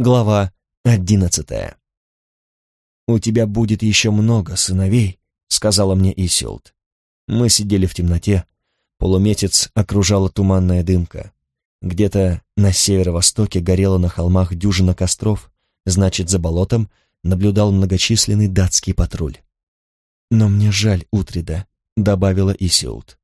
Глава одиннадцатая. «У тебя будет еще много сыновей», — сказала мне Исилд. Мы сидели в темноте, полумесяц окружала туманная дымка. Где-то на северо-востоке горела на холмах дюжина костров, значит, за болотом наблюдал многочисленный датский патруль. «Но мне жаль Утрида», — добавила Исилд.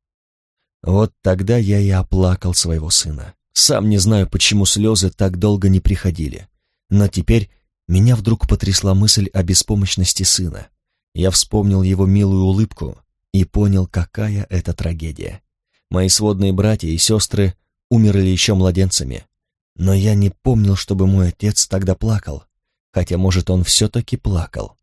Вот тогда я и оплакал своего сына. Сам не знаю, почему слезы так долго не приходили. Но теперь меня вдруг потрясла мысль о беспомощности сына. Я вспомнил его милую улыбку и понял, какая это трагедия. Мои сводные братья и сестры умерли еще младенцами, но я не помнил, чтобы мой отец тогда плакал, хотя, может, он все-таки плакал.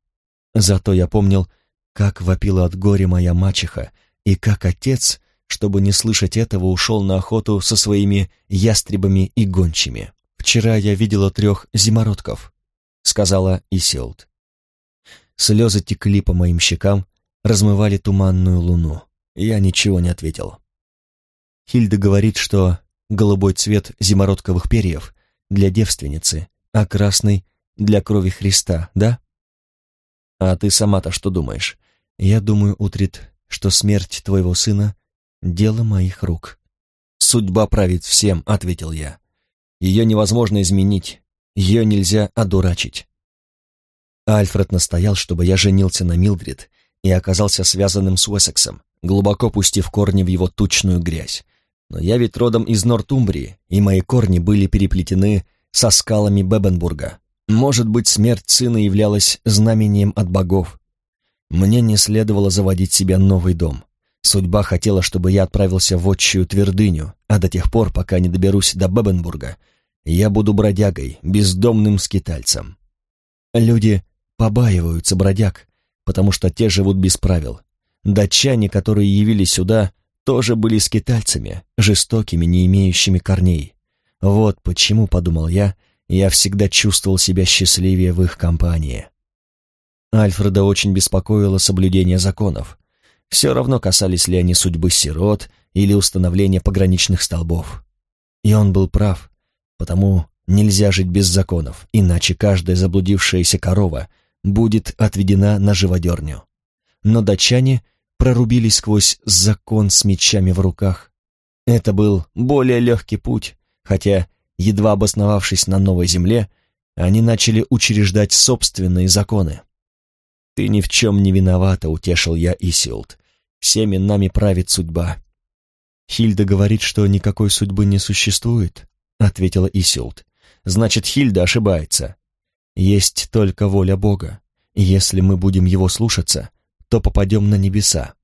Зато я помнил, как вопила от горя моя мачеха, и как отец, чтобы не слышать этого, ушел на охоту со своими ястребами и гончими. «Вчера я видела трех зимородков», — сказала Исилд. Слезы текли по моим щекам, размывали туманную луну. Я ничего не ответил. Хильда говорит, что голубой цвет зимородковых перьев для девственницы, а красный для крови Христа, да? А ты сама-то что думаешь? Я думаю, Утрит, что смерть твоего сына — дело моих рук. Судьба правит всем, — ответил я. Ее невозможно изменить, ее нельзя одурачить. Альфред настоял, чтобы я женился на Милдрид и оказался связанным с Уэссексом, глубоко пустив корни в его тучную грязь. Но я ведь родом из Нортумбрии, и мои корни были переплетены со скалами Бебенбурга. Может быть, смерть сына являлась знамением от богов. Мне не следовало заводить себе новый дом. Судьба хотела, чтобы я отправился в отчую твердыню, а до тех пор, пока не доберусь до Бебенбурга, я буду бродягой, бездомным скитальцем. Люди побаиваются бродяг, потому что те живут без правил. Датчане, которые явились сюда, тоже были скитальцами, жестокими, не имеющими корней. Вот почему, подумал я, я всегда чувствовал себя счастливее в их компании. Альфреда очень беспокоило соблюдение законов. Все равно касались ли они судьбы сирот или установления пограничных столбов. И он был прав, потому нельзя жить без законов, иначе каждая заблудившаяся корова будет отведена на живодерню. Но датчане прорубились сквозь закон с мечами в руках. Это был более легкий путь, хотя, едва обосновавшись на новой земле, они начали учреждать собственные законы. «Ты ни в чем не виновата», — утешил я Исилд. «Всеми нами правит судьба». «Хильда говорит, что никакой судьбы не существует», — ответила Исилд. «Значит, Хильда ошибается. Есть только воля Бога. Если мы будем его слушаться, то попадем на небеса.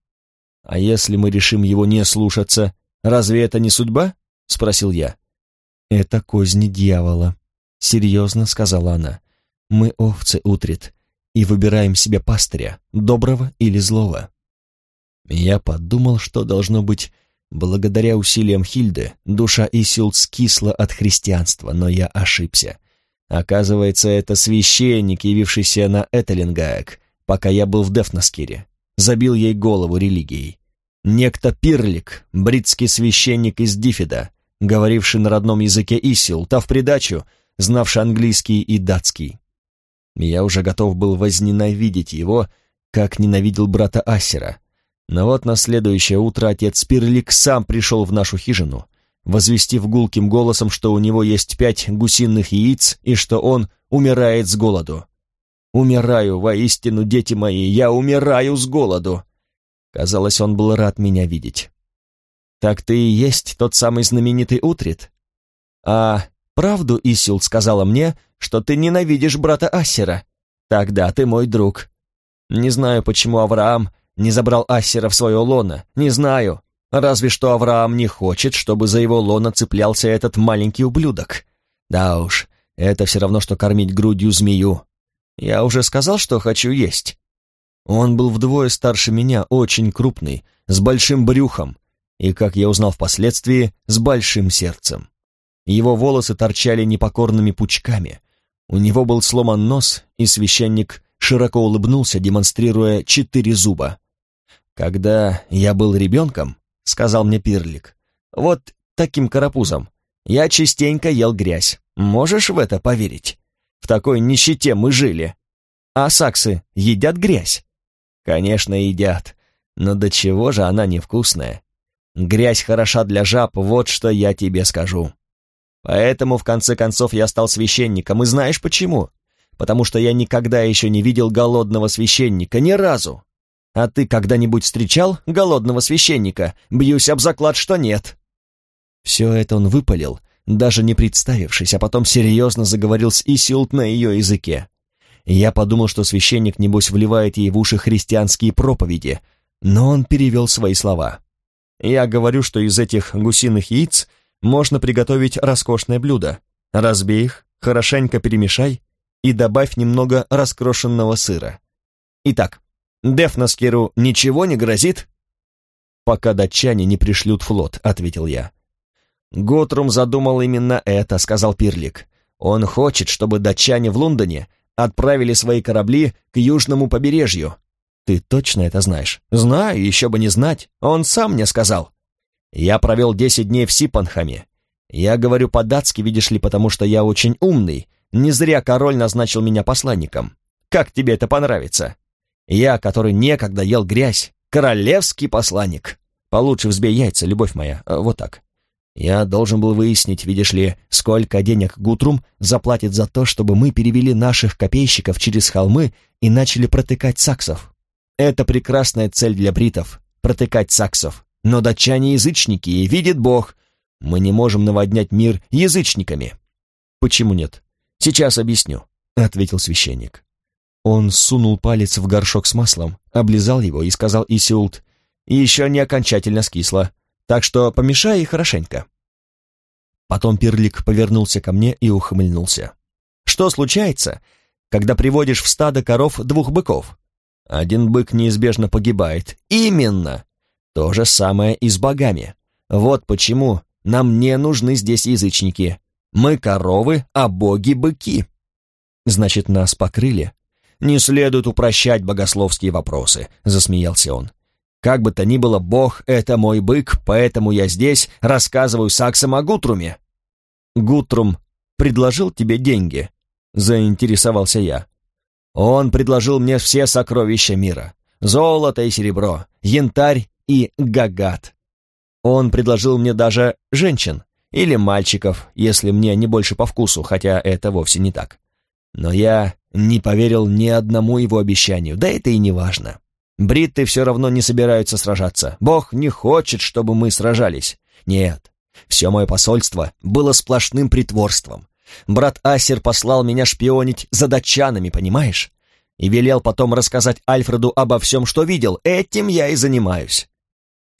А если мы решим его не слушаться, разве это не судьба?» — спросил я. «Это козни дьявола», — серьезно сказала она. «Мы овцы, Утрит, и выбираем себе пастыря, доброго или злого. Я подумал, что должно быть, благодаря усилиям Хильды, душа Исилд скисла от христианства, но я ошибся. Оказывается, это священник, явившийся на Этелингаек, пока я был в Дефнаскире, забил ей голову религией. Некто Пирлик, бритский священник из Дифида, говоривший на родном языке Исил, та в придачу, знавший английский и датский. Я уже готов был возненавидеть его, как ненавидел брата Ассера. Но вот на следующее утро отец Пирлик сам пришел в нашу хижину, возвестив гулким голосом, что у него есть пять гусиных яиц и что он умирает с голоду. «Умираю, воистину, дети мои, я умираю с голоду!» Казалось, он был рад меня видеть. «Так ты и есть тот самый знаменитый Утрит?» «А правду Исил сказала мне, что ты ненавидишь брата Ассера. Тогда ты мой друг. Не знаю, почему Авраам не забрал Ассера в свое лоно, не знаю. Разве что Авраам не хочет, чтобы за его лоно цеплялся этот маленький ублюдок. Да уж, это все равно, что кормить грудью змею. Я уже сказал, что хочу есть. Он был вдвое старше меня, очень крупный, с большим брюхом и, как я узнал впоследствии, с большим сердцем. Его волосы торчали непокорными пучками, у него был сломан нос, и священник широко улыбнулся, демонстрируя четыре зуба. «Когда я был ребенком, — сказал мне Пирлик, — вот таким карапузом, я частенько ел грязь. Можешь в это поверить? В такой нищете мы жили. А саксы едят грязь? Конечно, едят. Но до чего же она невкусная? Грязь хороша для жаб, вот что я тебе скажу. Поэтому, в конце концов, я стал священником, и знаешь почему? Потому что я никогда еще не видел голодного священника, ни разу. А ты когда-нибудь встречал голодного священника? Бьюсь об заклад, что нет. Все это он выпалил, даже не представившись, а потом серьезно заговорил с Исилт на ее языке. Я подумал, что священник, небось, вливает ей в уши христианские проповеди, но он перевел свои слова. Я говорю, что из этих гусиных яиц можно приготовить роскошное блюдо. Разбей их, хорошенько перемешай и добавь немного раскрошенного сыра. Итак, Дефнаскеру ничего не грозит? Пока датчане не пришлют флот, ответил я. Готрум задумал именно это, сказал Пирлик. Он хочет, чтобы датчане в Лондоне отправили свои корабли к южному побережью, ты точно это знаешь? Знаю, еще бы не знать. Он сам мне сказал. Я провел десять дней в Сипанхаме. Я говорю по-датски, видишь ли, потому что я очень умный. Не зря король назначил меня посланником. Как тебе это понравится? Я, который некогда ел грязь, королевский посланник. Получше взбей яйца, любовь моя, э, вот так. Я должен был выяснить, видишь ли, сколько денег Гутрум заплатит за то, чтобы мы перевели наших копейщиков через холмы и начали протыкать саксов. Это прекрасная цель для бритов — протыкать саксов. Но датчане язычники, и видит Бог, мы не можем наводнять мир язычниками. Почему нет? Сейчас объясню, — ответил священник. Он сунул палец в горшок с маслом, облизал его и сказал Исиулт, еще не окончательно скисло, так что помешай и хорошенько. Потом Пирлик повернулся ко мне и ухмыльнулся. Что случается, когда приводишь в стадо коров двух быков? Один бык неизбежно погибает. Именно! То же самое и с богами. Вот почему нам не нужны здесь язычники. Мы коровы, а боги быки. Значит, нас покрыли? Не следует упрощать богословские вопросы, засмеялся он. Как бы то ни было, бог — это мой бык, поэтому я здесь рассказываю саксам о Гутруме. Гутрум предложил тебе деньги, заинтересовался я. Он предложил мне все сокровища мира. Золото и серебро, янтарь и гагат. Он предложил мне даже женщин или мальчиков, если мне не больше по вкусу, хотя это вовсе не так. Но я не поверил ни одному его обещанию, да это и не важно. Бритты все равно не собираются сражаться. Бог не хочет, чтобы мы сражались. Нет, все мое посольство было сплошным притворством. Брат Асер послал меня шпионить за датчанами, понимаешь? И велел потом рассказать Альфреду обо всем, что видел. Этим я и занимаюсь.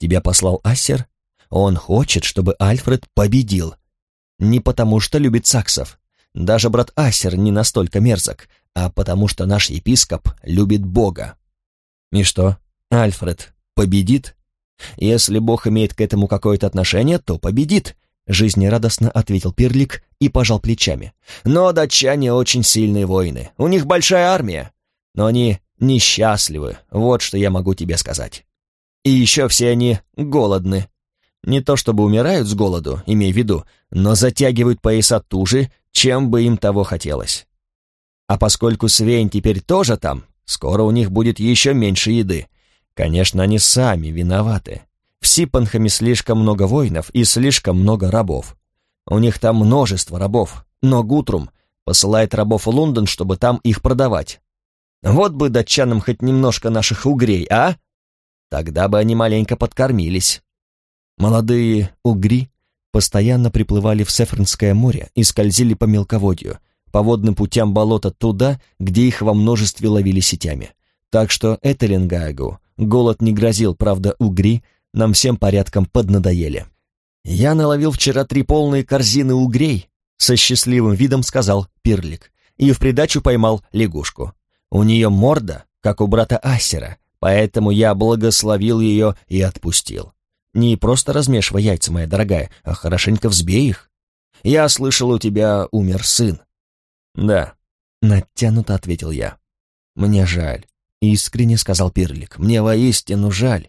Тебя послал Ассер? Он хочет, чтобы Альфред победил. Не потому что любит саксов. Даже брат Ассер не настолько мерзок, а потому что наш епископ любит Бога. И что, Альфред победит? Если Бог имеет к этому какое-то отношение, то победит. Жизнерадостно ответил Пирлик и пожал плечами. Но датчане очень сильные воины. У них большая армия. Но они несчастливы, вот что я могу тебе сказать. И еще все они голодны. Не то чтобы умирают с голоду, имей в виду, но затягивают пояса туже, чем бы им того хотелось. А поскольку Свейн теперь тоже там, скоро у них будет еще меньше еды. Конечно, они сами виноваты. В Сипанхаме слишком много воинов и слишком много рабов. У них там множество рабов, но Гутрум посылает рабов в Лондон, чтобы там их продавать. Вот бы датчанам хоть немножко наших угрей, а? Тогда бы они маленько подкормились. Молодые угри постоянно приплывали в Сефернское море и скользили по мелководью, по водным путям болота туда, где их во множестве ловили сетями. Так что Этелингаагу голод не грозил, правда, угри нам всем порядком поднадоели. «Я наловил вчера три полные корзины угрей», — со счастливым видом сказал Пирлик, и в придачу поймал лягушку. У нее морда, как у брата Ассера, поэтому я благословил ее и отпустил. Не просто размешивай яйца, моя дорогая, а хорошенько взбей их. Я слышал, у тебя умер сын. Да, натянуто ответил я. Мне жаль, искренне сказал Пирлик. Мне воистину жаль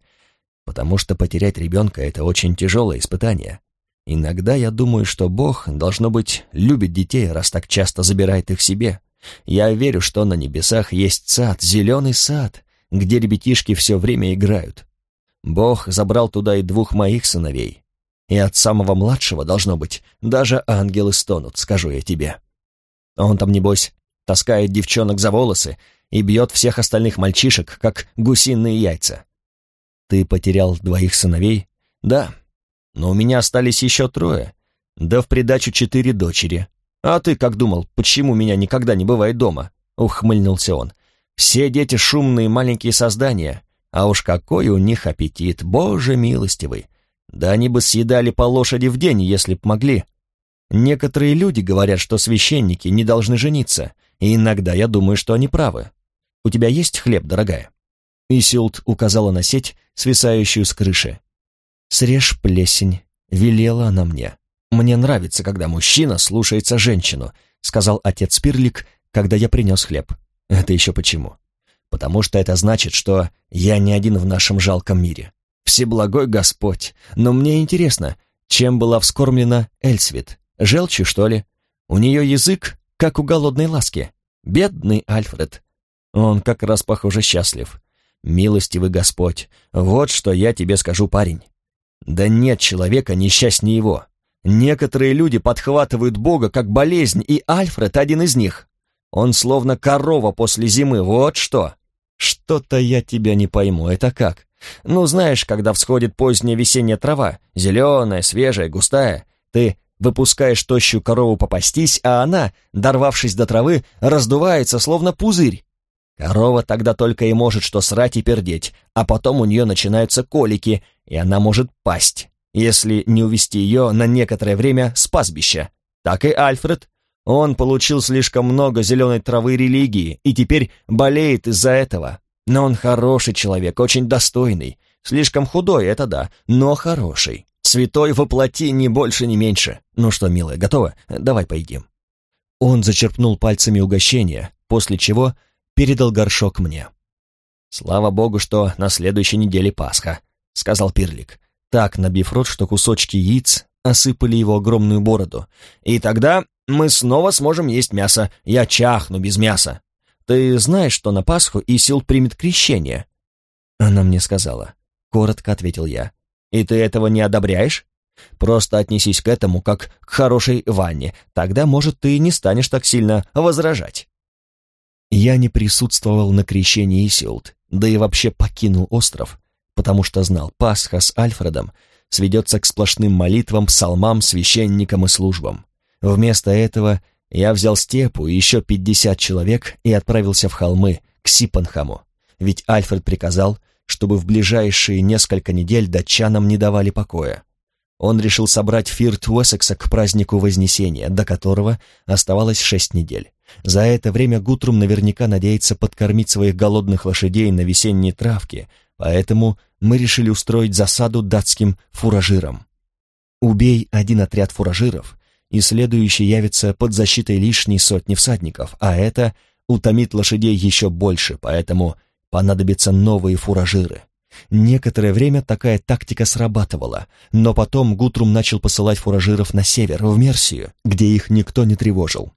потому что потерять ребенка — это очень тяжелое испытание. Иногда я думаю, что Бог, должно быть, любит детей, раз так часто забирает их себе. Я верю, что на небесах есть сад, зеленый сад, где ребятишки все время играют. Бог забрал туда и двух моих сыновей. И от самого младшего, должно быть, даже ангелы стонут, скажу я тебе. Он там, небось, таскает девчонок за волосы и бьет всех остальных мальчишек, как гусиные яйца. Ты потерял двоих сыновей? Да, но у меня остались еще трое, да в придачу четыре дочери. А ты как думал, почему меня никогда не бывает дома? Ухмыльнулся он. Все дети шумные маленькие создания, а уж какой у них аппетит, боже милостивый. Да они бы съедали по лошади в день, если б могли. Некоторые люди говорят, что священники не должны жениться, и иногда я думаю, что они правы. У тебя есть хлеб, дорогая?» Исилд указала на сеть, свисающую с крыши. «Срежь плесень», — велела она мне. «Мне нравится, когда мужчина слушается женщину», — сказал отец Пирлик, когда я принес хлеб. «Это еще почему?» «Потому что это значит, что я не один в нашем жалком мире. Всеблагой Господь. Но мне интересно, чем была вскормлена Эльсвит? Желчью, что ли? У нее язык, как у голодной ласки. Бедный Альфред. Он как раз, похоже, счастлив. Милостивый Господь, вот что я тебе скажу, парень. Да нет человека несчастнее его. Некоторые люди подхватывают Бога как болезнь, и Альфред один из них. Он словно корова после зимы, вот что. Что-то я тебя не пойму, это как? Ну, знаешь, когда всходит поздняя весенняя трава, зеленая, свежая, густая, ты выпускаешь тощую корову попастись, а она, дорвавшись до травы, раздувается, словно пузырь. Корова тогда только и может что срать и пердеть, а потом у нее начинаются колики, и она может пасть, если не увести ее на некоторое время с пастбища. Так и Альфред. Он получил слишком много зеленой травы религии и теперь болеет из-за этого. Но он хороший человек, очень достойный. Слишком худой, это да, но хороший. Святой воплоти ни больше, ни меньше. Ну что, милая, готова? Давай поедим. Он зачерпнул пальцами угощение, после чего передал горшок мне. «Слава богу, что на следующей неделе Пасха», — сказал Пирлик, так набив рот, что кусочки яиц осыпали его огромную бороду. «И тогда мы снова сможем есть мясо. Я чахну без мяса. Ты знаешь, что на Пасху Исил примет крещение?» Она мне сказала. Коротко ответил я. «И ты этого не одобряешь? Просто отнесись к этому как к хорошей ванне. Тогда, может, ты не станешь так сильно возражать». Я не присутствовал на крещении Исилд, да и вообще покинул остров, потому что знал, Пасха с Альфредом сведется к сплошным молитвам, псалмам, священникам и службам. Вместо этого я взял степу и еще пятьдесят человек и отправился в холмы, к Сипанхаму, ведь Альфред приказал, чтобы в ближайшие несколько недель датчанам не давали покоя. Он решил собрать Фирт Уэссекса к празднику Вознесения, до которого оставалось шесть недель. За это время Гутрум наверняка надеется подкормить своих голодных лошадей на весенней травке, поэтому мы решили устроить засаду датским фуражирам. Убей один отряд фуражиров, и следующий явится под защитой лишней сотни всадников, а это утомит лошадей еще больше, поэтому понадобятся новые фуражиры. Некоторое время такая тактика срабатывала, но потом Гутрум начал посылать фуражиров на север, в Мерсию, где их никто не тревожил.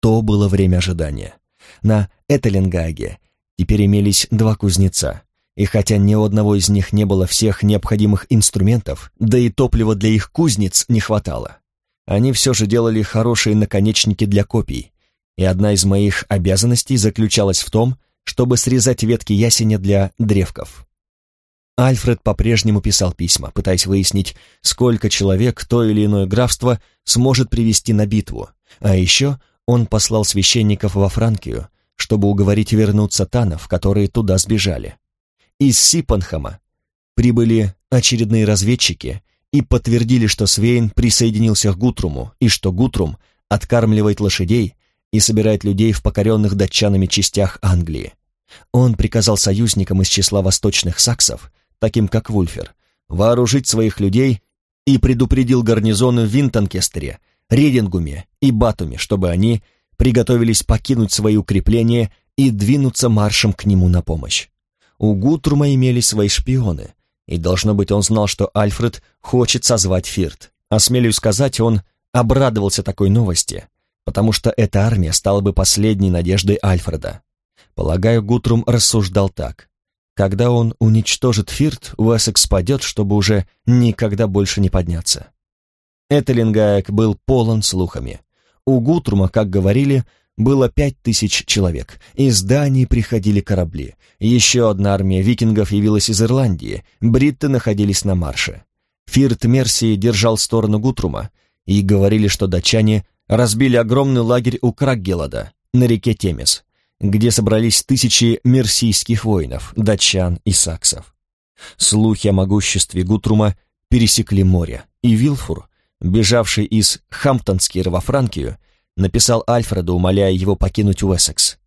То было время ожидания. На Этеленгаге теперь имелись два кузнеца, и хотя ни у одного из них не было всех необходимых инструментов, да и топлива для их кузнец не хватало. Они все же делали хорошие наконечники для копий, и одна из моих обязанностей заключалась в том, чтобы срезать ветки ясеня для древков. Альфред по-прежнему писал письма, пытаясь выяснить, сколько человек то или иное графство сможет привести на битву, а еще он послал священников во Франкию, чтобы уговорить вернуться танов, которые туда сбежали. Из Сипанхама прибыли очередные разведчики и подтвердили, что Свейн присоединился к Гутруму и что Гутрум откармливает лошадей и собирает людей в покоренных датчанами частях Англии. Он приказал союзникам из числа восточных саксов, таким как Вульфер, вооружить своих людей и предупредил гарнизоны в Винтонкестере Редингуме и Батуме, чтобы они приготовились покинуть свои укрепления и двинуться маршем к нему на помощь. У Гутрума имелись свои шпионы, и, должно быть, он знал, что Альфред хочет созвать Фирт. Осмелюсь сказать, он обрадовался такой новости, потому что эта армия стала бы последней надеждой Альфреда. Полагаю, Гутрум рассуждал так. Когда он уничтожит Фирт, Уэссекс падет, чтобы уже никогда больше не подняться. Этелингаек был полон слухами. У Гутрума, как говорили, было пять тысяч человек. Из Дании приходили корабли. Еще одна армия викингов явилась из Ирландии. Бритты находились на марше. Фирт Мерсии держал сторону Гутрума, и говорили, что датчане разбили огромный лагерь у Краггелада на реке Темес где собрались тысячи мерсийских воинов, датчан и саксов. Слухи о могуществе Гутрума пересекли море, и Вилфур, бежавший из Хамптонскира во Франкию, написал Альфреду, умоляя его покинуть Уэссекс.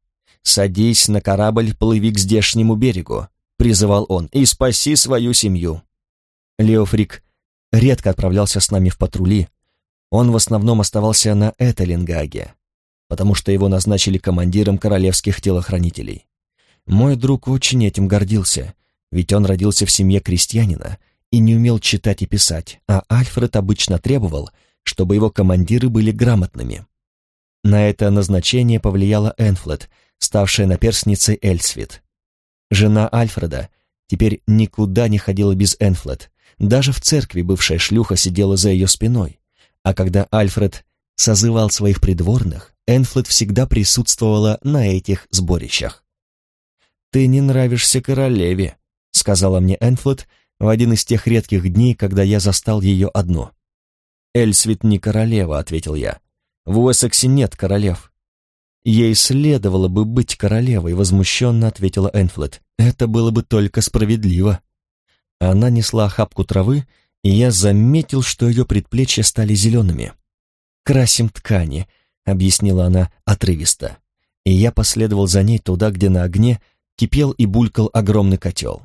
«Садись на корабль, плыви к здешнему берегу», — призывал он, — «и спаси свою семью». Леофрик редко отправлялся с нами в патрули, он в основном оставался на Этелингаге, потому что его назначили командиром королевских телохранителей. Мой друг очень этим гордился, ведь он родился в семье крестьянина и не умел читать и писать, а Альфред обычно требовал, чтобы его командиры были грамотными. На это назначение повлияла Энфлет, ставшая наперсницей Эльсвит. Жена Альфреда теперь никуда не ходила без Энфлет, даже в церкви бывшая шлюха сидела за ее спиной, а когда Альфред созывал своих придворных, Энфлет всегда присутствовала на этих сборищах. «Ты не нравишься королеве», — сказала мне Энфлет в один из тех редких дней, когда я застал ее одну. «Эльсвит не королева», — ответил я. «В Уэссексе нет королев». «Ей следовало бы быть королевой», — возмущенно ответила Энфлет. «Это было бы только справедливо». Она несла охапку травы, и я заметил, что ее предплечья стали зелеными. «Красим ткани», — объяснила она отрывисто. И я последовал за ней туда, где на огне кипел и булькал огромный котел.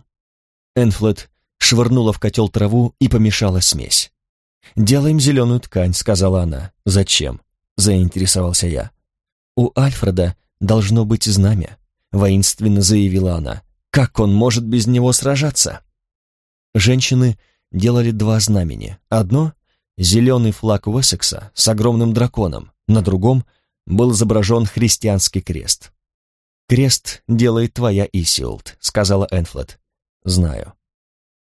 Энфлет швырнула в котел траву и помешала смесь. «Делаем зеленую ткань», — сказала она. «Зачем?» — заинтересовался я. «У Альфреда должно быть знамя», — воинственно заявила она. «Как он может без него сражаться?» Женщины делали два знамени. Одно — зеленый флаг Уэссекса с огромным драконом, на другом был изображен христианский крест. «Крест делает твоя Исилд», — сказала Энфлет. «Знаю.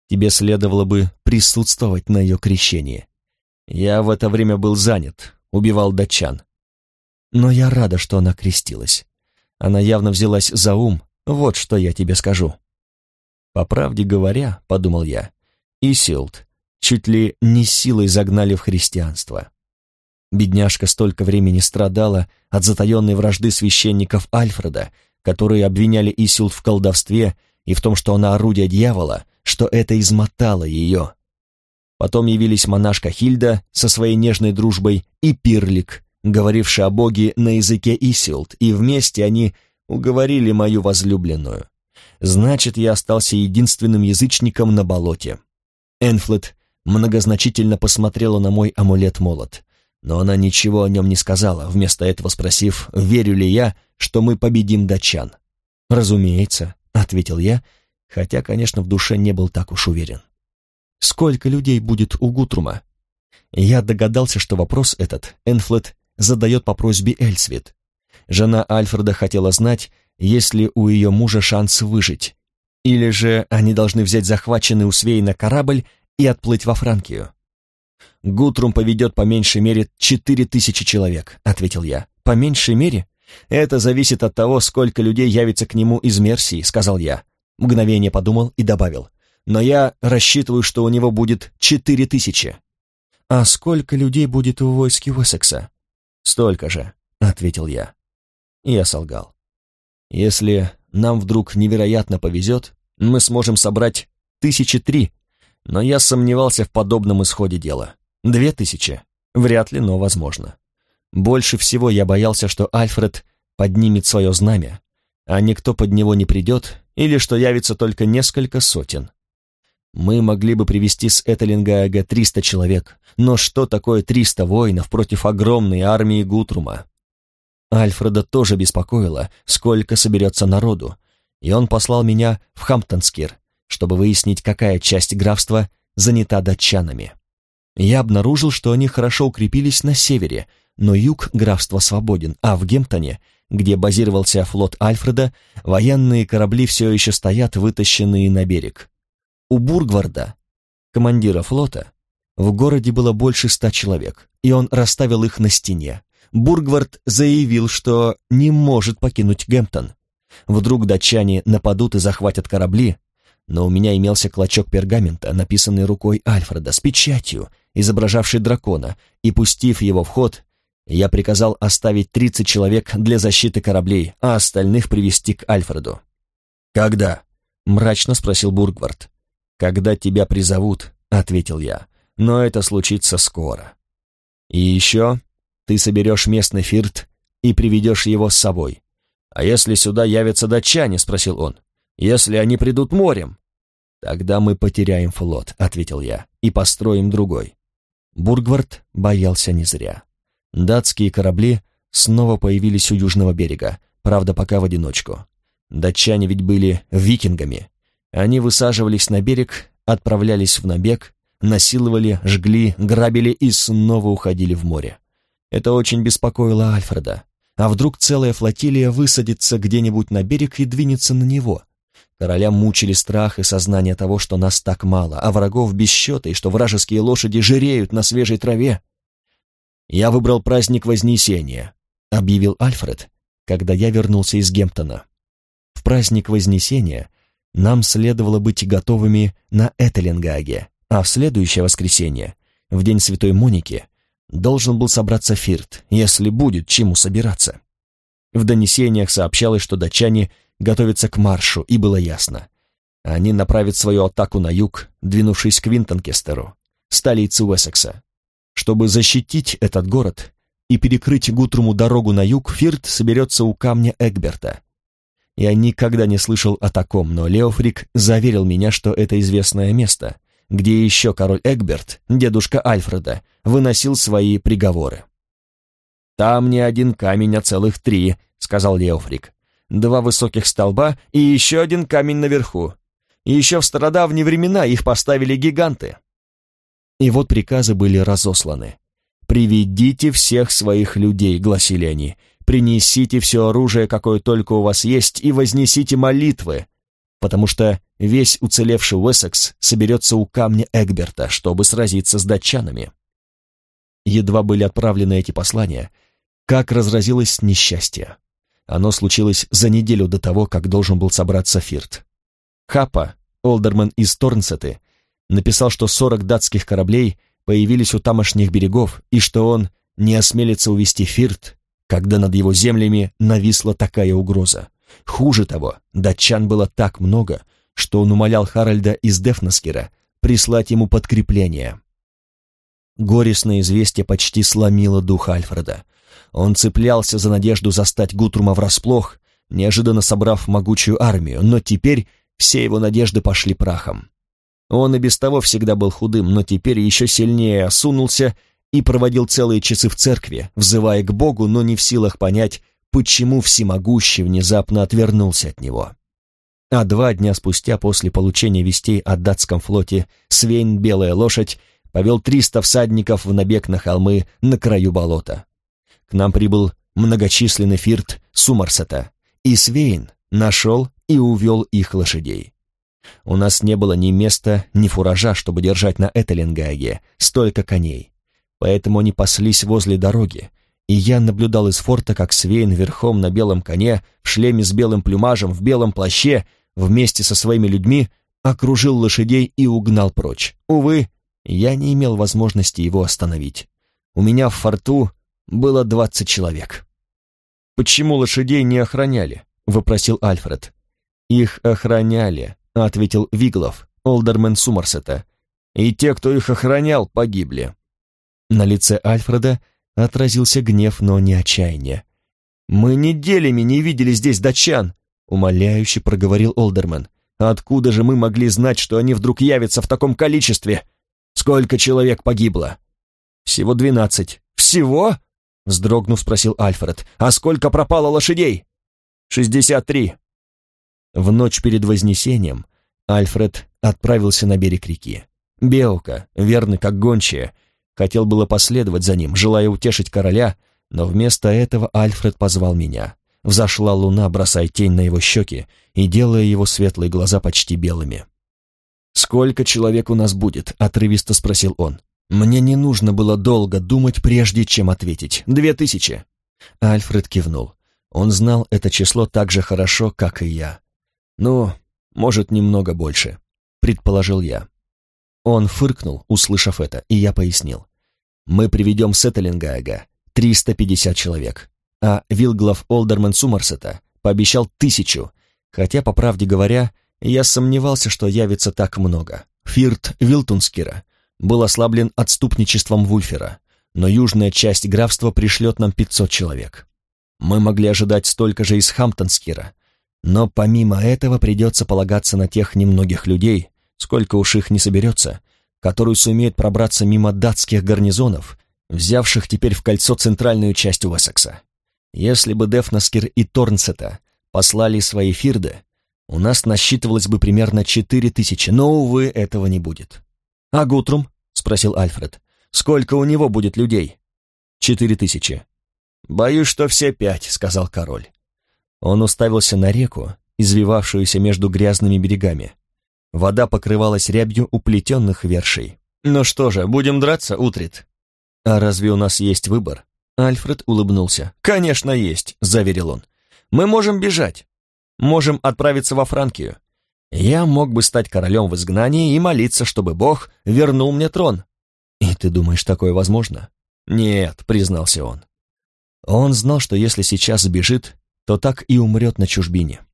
Тебе следовало бы присутствовать на ее крещении. Я в это время был занят, убивал датчан. Но я рада, что она крестилась. Она явно взялась за ум, вот что я тебе скажу». «По правде говоря», — подумал я, — «Исилд чуть ли не силой загнали в христианство. Бедняжка столько времени страдала от затаенной вражды священников Альфреда, которые обвиняли Исилд в колдовстве и в том, что она орудие дьявола, что это измотало ее. Потом явились монашка Хильда со своей нежной дружбой и Пирлик, говоривший о Боге на языке Исилд, и вместе они уговорили мою возлюбленную. Значит, я остался единственным язычником на болоте. Энфлет многозначительно посмотрела на мой амулет-молот но она ничего о нем не сказала, вместо этого спросив, верю ли я, что мы победим датчан. «Разумеется», — ответил я, хотя, конечно, в душе не был так уж уверен. «Сколько людей будет у Гутрума?» Я догадался, что вопрос этот Энфлет задает по просьбе Эльсвит. Жена Альфреда хотела знать, есть ли у ее мужа шанс выжить, или же они должны взять захваченный у Свейна корабль и отплыть во Франкию. «Гутрум поведет по меньшей мере четыре тысячи человек», — ответил я. «По меньшей мере? Это зависит от того, сколько людей явится к нему из Мерсии», — сказал я. Мгновение подумал и добавил. «Но я рассчитываю, что у него будет четыре тысячи». «А сколько людей будет у войске Уэссекса?» «Столько же», — ответил я. И я солгал. «Если нам вдруг невероятно повезет, мы сможем собрать тысячи три но я сомневался в подобном исходе дела. Две тысячи? Вряд ли, но возможно. Больше всего я боялся, что Альфред поднимет свое знамя, а никто под него не придет, или что явится только несколько сотен. Мы могли бы привести с Этелингаага 300 человек, но что такое 300 воинов против огромной армии Гутрума? Альфреда тоже беспокоило, сколько соберется народу, и он послал меня в Хамптонскир, чтобы выяснить, какая часть графства занята датчанами. Я обнаружил, что они хорошо укрепились на севере, но юг графства свободен, а в Гемптоне, где базировался флот Альфреда, военные корабли все еще стоят, вытащенные на берег. У Бургварда, командира флота, в городе было больше ста человек, и он расставил их на стене. Бургвард заявил, что не может покинуть Гемптон. Вдруг датчане нападут и захватят корабли, но у меня имелся клочок пергамента, написанный рукой Альфреда, с печатью, изображавшей дракона, и, пустив его в ход, я приказал оставить 30 человек для защиты кораблей, а остальных привести к Альфреду. «Когда?» — мрачно спросил Бургвард. «Когда тебя призовут», — ответил я, — «но это случится скоро». «И еще ты соберешь местный фирт и приведешь его с собой. А если сюда явятся датчане?» — спросил он. «Если они придут морем?» «Тогда мы потеряем флот», — ответил я, — «и построим другой». Бургвард боялся не зря. Датские корабли снова появились у южного берега, правда, пока в одиночку. Датчане ведь были викингами. Они высаживались на берег, отправлялись в набег, насиловали, жгли, грабили и снова уходили в море. Это очень беспокоило Альфреда. А вдруг целая флотилия высадится где-нибудь на берег и двинется на него? Короля мучили страх и сознание того, что нас так мало, а врагов без счета, и что вражеские лошади жиреют на свежей траве. «Я выбрал праздник Вознесения», — объявил Альфред, когда я вернулся из Гемптона. В праздник Вознесения нам следовало быть готовыми на Этелингаге, а в следующее воскресенье, в день Святой Моники, должен был собраться Фирт, если будет чему собираться. В донесениях сообщалось, что датчане готовятся к маршу, и было ясно. Они направят свою атаку на юг, двинувшись к Винтонкестеру, столице Уэссекса. Чтобы защитить этот город и перекрыть Гутруму дорогу на юг, Фирт соберется у камня Эгберта. Я никогда не слышал о таком, но Леофрик заверил меня, что это известное место, где еще король Эгберт, дедушка Альфреда, выносил свои приговоры. «Там не один камень, а целых три», — сказал Леофрик. «Два высоких столба и еще один камень наверху. Еще в стародавние времена их поставили гиганты». И вот приказы были разосланы. «Приведите всех своих людей», — гласили они, — «принесите все оружие, какое только у вас есть, и вознесите молитвы, потому что весь уцелевший Уэссекс соберется у камня Эгберта, чтобы сразиться с датчанами. Едва были отправлены эти послания, как разразилось несчастье. Оно случилось за неделю до того, как должен был собраться Фирт. Хапа, олдерман из Торнсеты, написал, что сорок датских кораблей появились у тамошних берегов и что он не осмелится увести Фирт, когда над его землями нависла такая угроза. Хуже того, датчан было так много, что он умолял Харальда из Дефнаскера прислать ему подкрепление. Горестное известие почти сломило дух Альфреда. Он цеплялся за надежду застать Гутрума врасплох, неожиданно собрав могучую армию, но теперь все его надежды пошли прахом. Он и без того всегда был худым, но теперь еще сильнее осунулся и проводил целые часы в церкви, взывая к Богу, но не в силах понять, почему всемогущий внезапно отвернулся от него. А два дня спустя после получения вестей о датском флоте Свейн Белая Лошадь повел триста всадников в набег на холмы на краю болота. К нам прибыл многочисленный фирт Сумарсета, и Свейн нашел и увел их лошадей. У нас не было ни места, ни фуража, чтобы держать на Этелингаге столько коней, поэтому они паслись возле дороги, и я наблюдал из форта, как Свейн верхом на белом коне, в шлеме с белым плюмажем, в белом плаще, вместе со своими людьми, окружил лошадей и угнал прочь. Увы, я не имел возможности его остановить. У меня в форту было двадцать человек. «Почему лошадей не охраняли?» — вопросил Альфред. «Их охраняли», — ответил Виглов, олдермен Сумарсета. «И те, кто их охранял, погибли». На лице Альфреда отразился гнев, но не отчаяние. «Мы неделями не видели здесь датчан», — умоляюще проговорил Олдерман. «Откуда же мы могли знать, что они вдруг явятся в таком количестве? Сколько человек погибло?» «Всего двенадцать». «Всего?» — вздрогнув, спросил Альфред. «А сколько пропало лошадей?» «Шестьдесят три». В ночь перед Вознесением Альфред отправился на берег реки. Белка, верный как гончая, Хотел было последовать за ним, желая утешить короля, но вместо этого Альфред позвал меня. Взошла луна, бросая тень на его щеки и делая его светлые глаза почти белыми. «Сколько человек у нас будет?» — отрывисто спросил он. Мне не нужно было долго думать, прежде чем ответить. «Две тысячи!» Альфред кивнул. Он знал это число так же хорошо, как и я. «Ну, может, немного больше», — предположил я. Он фыркнул, услышав это, и я пояснил. «Мы приведем с Этелингаага 350 человек, а Вилглов Олдерман Сумарсета пообещал тысячу, хотя, по правде говоря, я сомневался, что явится так много. Фирт Вилтунскира был ослаблен отступничеством Вульфера, но южная часть графства пришлет нам 500 человек. Мы могли ожидать столько же из Хамптонскира, но помимо этого придется полагаться на тех немногих людей, сколько уж их не соберется, которые сумеют пробраться мимо датских гарнизонов, взявших теперь в кольцо центральную часть Уэссекса. Если бы Дефнаскир и Торнсета послали свои фирды, у нас насчитывалось бы примерно четыре тысячи, но, увы, этого не будет. «А Гутрум?» — спросил Альфред. «Сколько у него будет людей?» «Четыре тысячи». «Боюсь, что все пять», — сказал король. Он уставился на реку, извивавшуюся между грязными берегами. Вода покрывалась рябью уплетенных вершей. «Ну что же, будем драться, Утрит?» «А разве у нас есть выбор?» Альфред улыбнулся. «Конечно есть», — заверил он. «Мы можем бежать. Можем отправиться во Франкию. Я мог бы стать королем в изгнании и молиться, чтобы Бог вернул мне трон». «И ты думаешь, такое возможно?» «Нет», — признался он. Он знал, что если сейчас сбежит, то так и умрет на чужбине.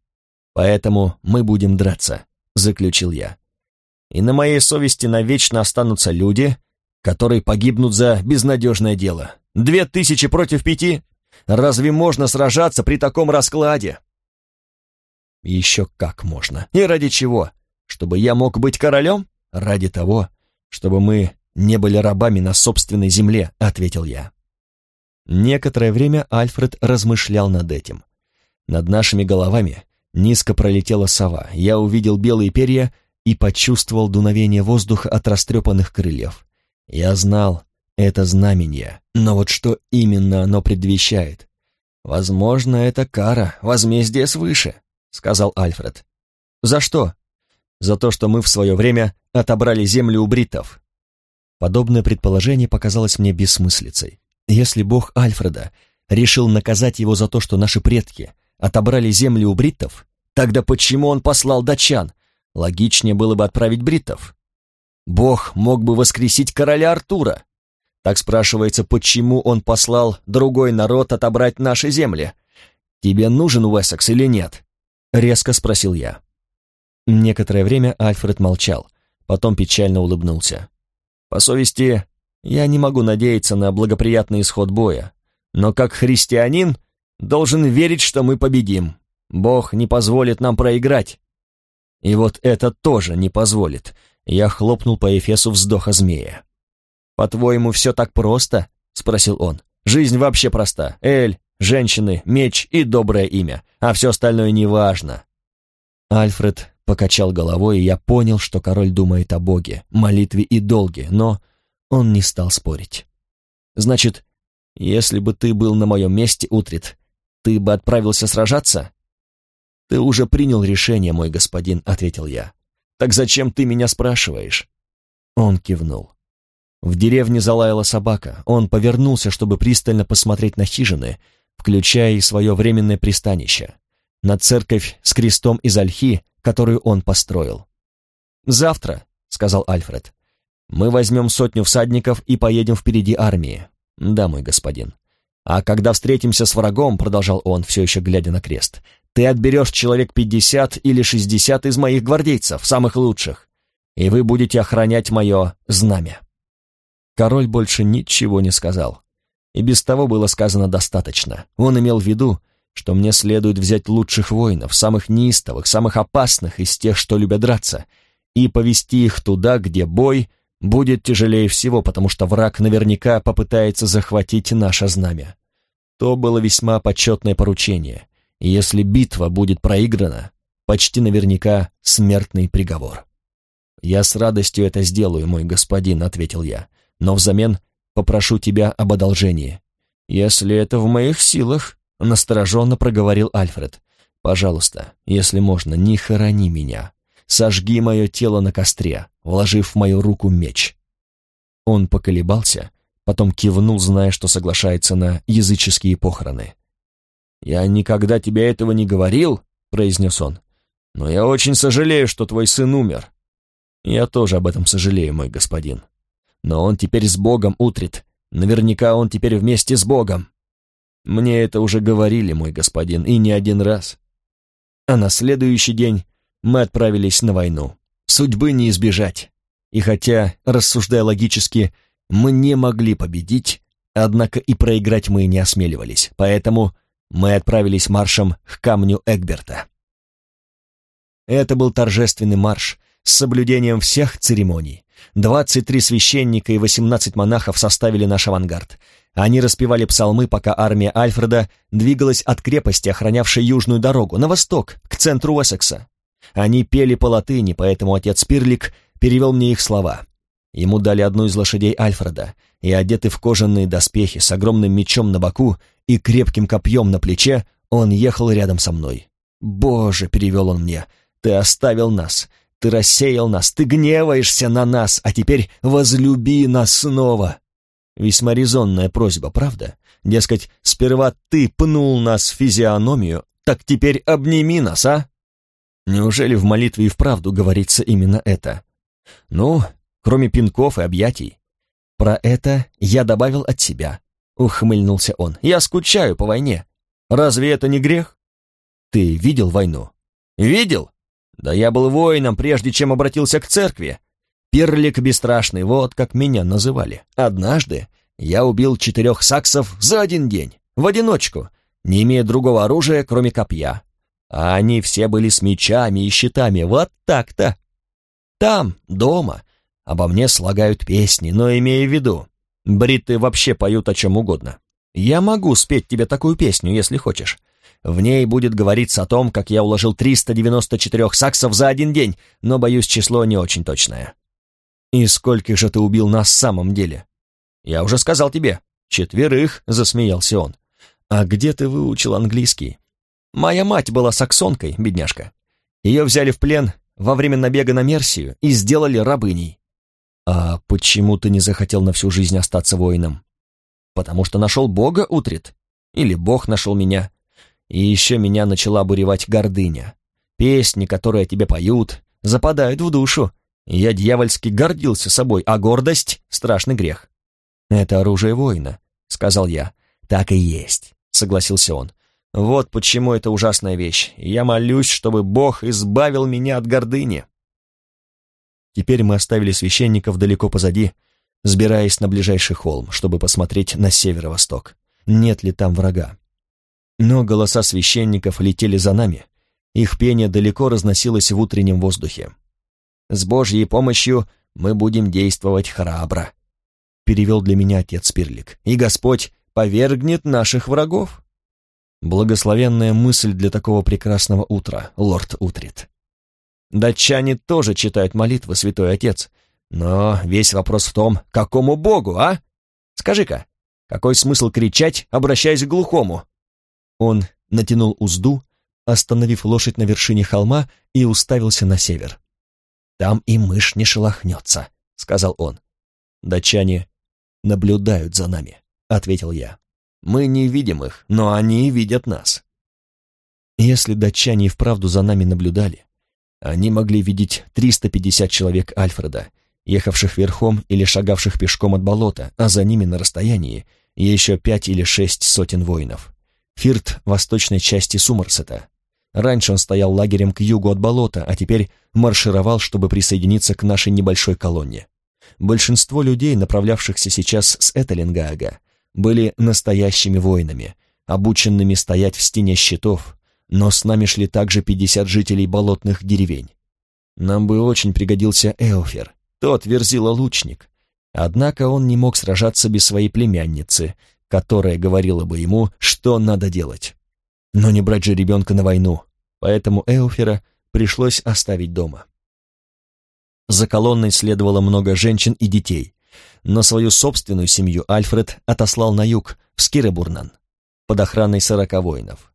«Поэтому мы будем драться», — заключил я. «И на моей совести навечно останутся люди, которые погибнут за безнадежное дело. Две тысячи против пяти? Разве можно сражаться при таком раскладе?» «Еще как можно. И ради чего? Чтобы я мог быть королем? Ради того, чтобы мы не были рабами на собственной земле», — ответил я. Некоторое время Альфред размышлял над этим. Над нашими головами Низко пролетела сова, я увидел белые перья и почувствовал дуновение воздуха от растрепанных крыльев. Я знал, это знамение, но вот что именно оно предвещает? Возможно, это кара, возмездие свыше, сказал Альфред. За что? За то, что мы в свое время отобрали землю у бриттов. Подобное предположение показалось мне бессмыслицей. Если бог Альфреда решил наказать его за то, что наши предки отобрали землю у бриттов, тогда почему он послал датчан? Логичнее было бы отправить бриттов. Бог мог бы воскресить короля Артура. Так спрашивается, почему он послал другой народ отобрать наши земли? Тебе нужен Уэссекс или нет? Резко спросил я. Некоторое время Альфред молчал, потом печально улыбнулся. По совести, я не могу надеяться на благоприятный исход боя, но как христианин должен верить, что мы победим. Бог не позволит нам проиграть. И вот это тоже не позволит. Я хлопнул по Эфесу вздоха змея. «По-твоему, все так просто?» — спросил он. «Жизнь вообще проста. Эль, женщины, меч и доброе имя, а все остальное неважно». Альфред покачал головой, и я понял, что король думает о Боге, молитве и долге, но он не стал спорить. «Значит, если бы ты был на моем месте, Утрит, ты бы отправился сражаться?» «Ты уже принял решение, мой господин», — ответил я. «Так зачем ты меня спрашиваешь?» Он кивнул. В деревне залаяла собака. Он повернулся, чтобы пристально посмотреть на хижины, включая и свое временное пристанище, на церковь с крестом из ольхи, которую он построил. «Завтра», — сказал Альфред, — «мы возьмем сотню всадников и поедем впереди армии». «Да, мой господин». «А когда встретимся с врагом», — продолжал он, все еще глядя на крест, «ты отберешь человек пятьдесят или шестьдесят из моих гвардейцев, самых лучших, и вы будете охранять мое знамя». Король больше ничего не сказал. И без того было сказано достаточно. Он имел в виду, что мне следует взять лучших воинов, самых неистовых, самых опасных из тех, что любят драться, и повести их туда, где бой будет тяжелее всего, потому что враг наверняка попытается захватить наше знамя. То было весьма почетное поручение, если битва будет проиграна, почти наверняка смертный приговор. «Я с радостью это сделаю, мой господин», — ответил я, «но взамен попрошу тебя об одолжении. Если это в моих силах, настороженно проговорил Альфред. Пожалуйста, если можно, не хорони меня. Сожги мое тело на костре, вложив в мою руку меч. Он поколебался, потом кивнул, зная, что соглашается на языческие похороны. «Я никогда тебе этого не говорил», — произнес он, — «но я очень сожалею, что твой сын умер». «Я тоже об этом сожалею, мой господин. Но он теперь с Богом утрит. Наверняка он теперь вместе с Богом. Мне это уже говорили, мой господин, и не один раз. А на следующий день мы отправились на войну. Судьбы не избежать. И хотя, рассуждая логически, мы не могли победить, однако и проиграть мы не осмеливались, поэтому мы отправились маршем к камню Эгберта. Это был торжественный марш с соблюдением всех церемоний. 23 священника и 18 монахов составили наш авангард. Они распевали псалмы, пока армия Альфреда двигалась от крепости, охранявшей южную дорогу, на восток, к центру Уэссекса. Они пели по латыни, поэтому отец Пирлик перевел мне их слова. Ему дали одну из лошадей Альфреда, и одетый в кожаные доспехи с огромным мечом на боку и крепким копьем на плече, он ехал рядом со мной. «Боже!» — перевел он мне. «Ты оставил нас, ты рассеял нас, ты гневаешься на нас, а теперь возлюби нас снова!» Весьма резонная просьба, правда? Дескать, сперва ты пнул нас в физиономию, так теперь обними нас, а? Неужели в молитве и вправду говорится именно это? Ну, кроме пинков и объятий. Про это я добавил от себя. Ухмыльнулся он. Я скучаю по войне. Разве это не грех? Ты видел войну? Видел? Да я был воином, прежде чем обратился к церкви. Пирлик бесстрашный, вот как меня называли. Однажды я убил четырех саксов за один день, в одиночку, не имея другого оружия, кроме копья. А они все были с мечами и щитами, вот так-то. Там, дома, обо мне слагают песни, но имея в виду, бритты вообще поют о чем угодно. Я могу спеть тебе такую песню, если хочешь. В ней будет говориться о том, как я уложил 394 саксов за один день, но, боюсь, число не очень точное. И скольких же ты убил на самом деле? Я уже сказал тебе. Четверых, засмеялся он. А где ты выучил английский? Моя мать была саксонкой, бедняжка. Ее взяли в плен во время набега на Мерсию и сделали рабыней. А почему ты не захотел на всю жизнь остаться воином? Потому что нашел Бога, Утрит. Или Бог нашел меня. И еще меня начала буревать гордыня. Песни, которые тебе поют, западают в душу. Я дьявольски гордился собой, а гордость — страшный грех. «Это оружие воина», — сказал я. «Так и есть», — согласился он. «Вот почему это ужасная вещь. Я молюсь, чтобы Бог избавил меня от гордыни». Теперь мы оставили священников далеко позади, сбираясь на ближайший холм, чтобы посмотреть на северо-восток. Нет ли там врага? Но голоса священников летели за нами. Их пение далеко разносилось в утреннем воздухе. «С Божьей помощью мы будем действовать храбро», — перевел для меня отец Пирлик. «И Господь повергнет наших врагов». Благословенная мысль для такого прекрасного утра, лорд Утрит. Датчане тоже читают молитвы, святой отец. Но весь вопрос в том, какому богу, а? Скажи-ка, какой смысл кричать, обращаясь к глухому? Он натянул узду, остановив лошадь на вершине холма и уставился на север. «Там и мышь не шелохнется», — сказал он. «Датчане наблюдают за нами», — ответил я. «Мы не видим их, но они видят нас». Если датчане и вправду за нами наблюдали, они могли видеть 350 человек Альфреда, ехавших верхом или шагавших пешком от болота, а за ними на расстоянии еще пять или шесть сотен воинов. Фирт восточной части Сумерсета. Раньше он стоял лагерем к югу от болота, а теперь маршировал, чтобы присоединиться к нашей небольшой колонне. Большинство людей, направлявшихся сейчас с Этелингаага, были настоящими воинами, обученными стоять в стене щитов, но с нами шли также 50 жителей болотных деревень. Нам бы очень пригодился Эофер, тот верзила-лучник. Однако он не мог сражаться без своей племянницы, которая говорила бы ему, что надо делать. Но не брать же ребенка на войну, поэтому Эуфера пришлось оставить дома. За колонной следовало много женщин и детей, но свою собственную семью Альфред отослал на юг, в Скиребурнан, под охраной сорока воинов.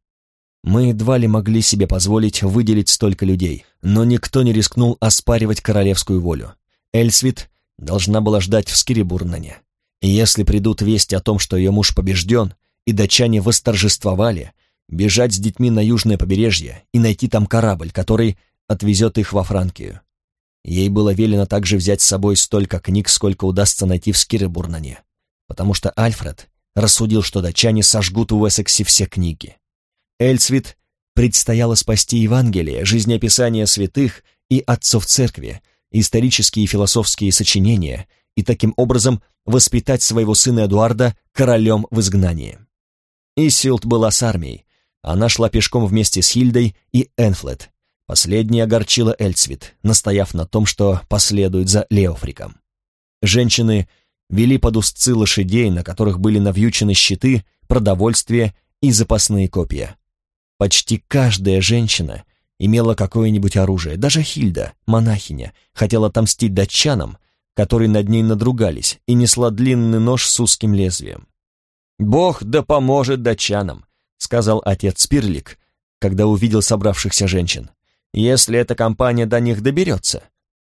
Мы едва ли могли себе позволить выделить столько людей, но никто не рискнул оспаривать королевскую волю. Эльсвит должна была ждать в Скиребурнане. И если придут вести о том, что ее муж побежден, и датчане восторжествовали, бежать с детьми на южное побережье и найти там корабль, который отвезет их во Франкию. Ей было велено также взять с собой столько книг, сколько удастся найти в Скиребурнане, потому что Альфред рассудил, что датчане сожгут в Уэссексе все книги. Эльцвит предстояло спасти Евангелие, жизнеописание святых и отцов церкви, исторические и философские сочинения, и таким образом воспитать своего сына Эдуарда королем в изгнании. Исилд была с армией. Она шла пешком вместе с Хильдой и Энфлет. Последняя огорчила Эльцвит, настояв на том, что последует за Леофриком. Женщины вели под узцы лошадей, на которых были навьючены щиты, продовольствие и запасные копья. Почти каждая женщина имела какое-нибудь оружие, даже Хильда, монахиня, хотела отомстить датчанам, которые над ней надругались, и несла длинный нож с узким лезвием. «Бог да поможет датчанам», — сказал отец Спирлик, когда увидел собравшихся женщин, «если эта компания до них доберется».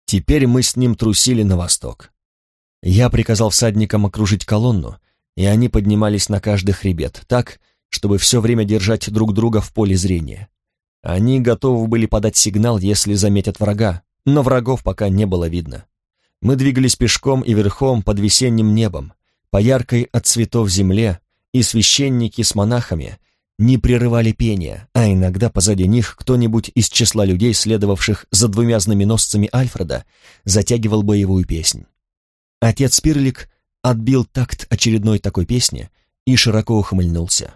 Теперь мы с ним трусили на восток. Я приказал всадникам окружить колонну, и они поднимались на каждый хребет, так, чтобы все время держать друг друга в поле зрения. Они готовы были подать сигнал, если заметят врага, но врагов пока не было видно. Мы двигались пешком и верхом под весенним небом, по яркой от цветов земле, и священники с монахами не прерывали пения, а иногда позади них кто-нибудь из числа людей, следовавших за двумя знаменосцами Альфреда, затягивал боевую песнь. Отец Пирлик отбил такт очередной такой песни и широко ухмыльнулся.